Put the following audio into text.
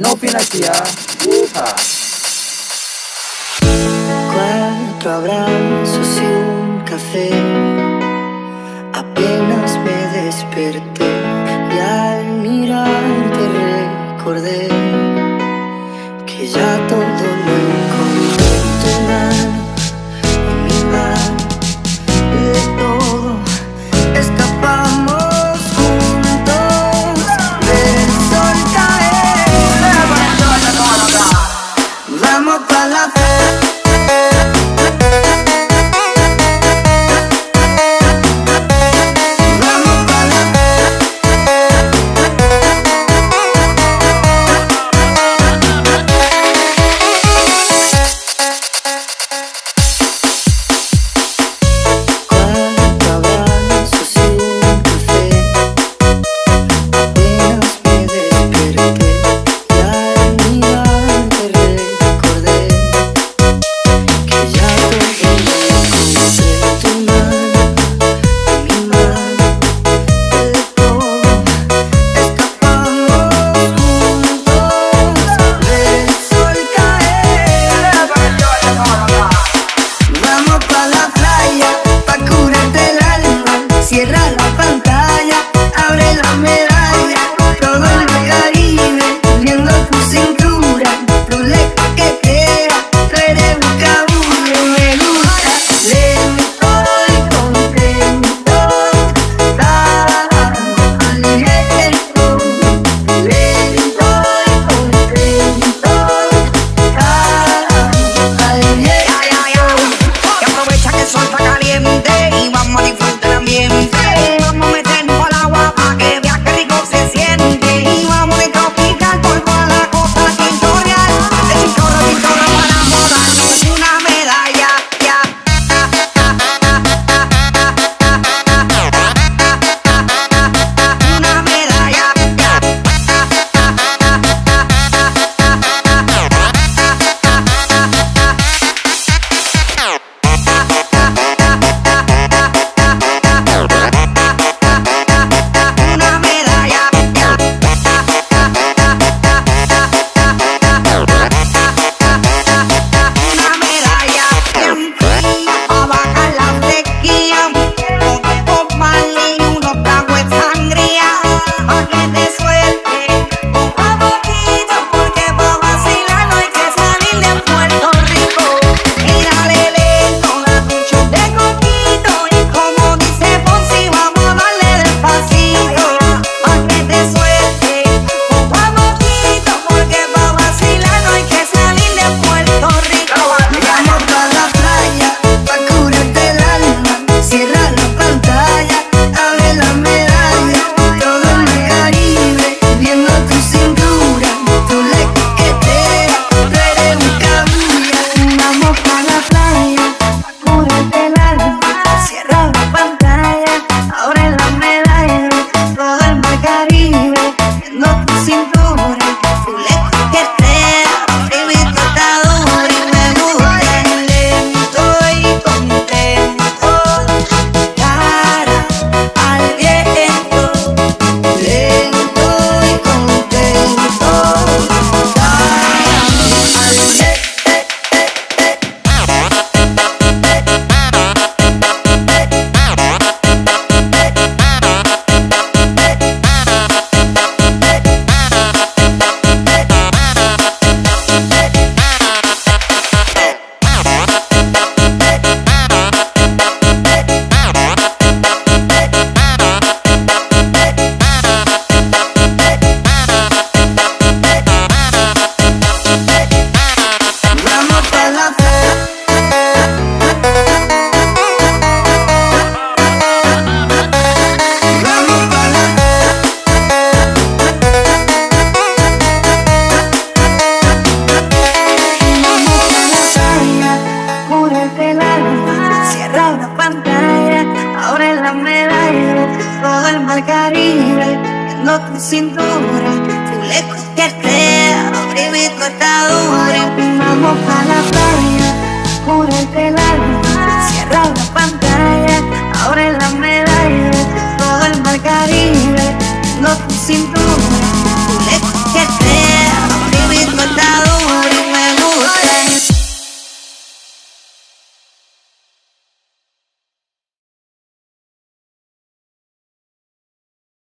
no financia. Upa. Cuatro abrazos y un café. Apenas me desperté y al mirarte recordé. tu cintura, tu le coqueteo, abrí mi cortadura. Vamos a la playa, curarte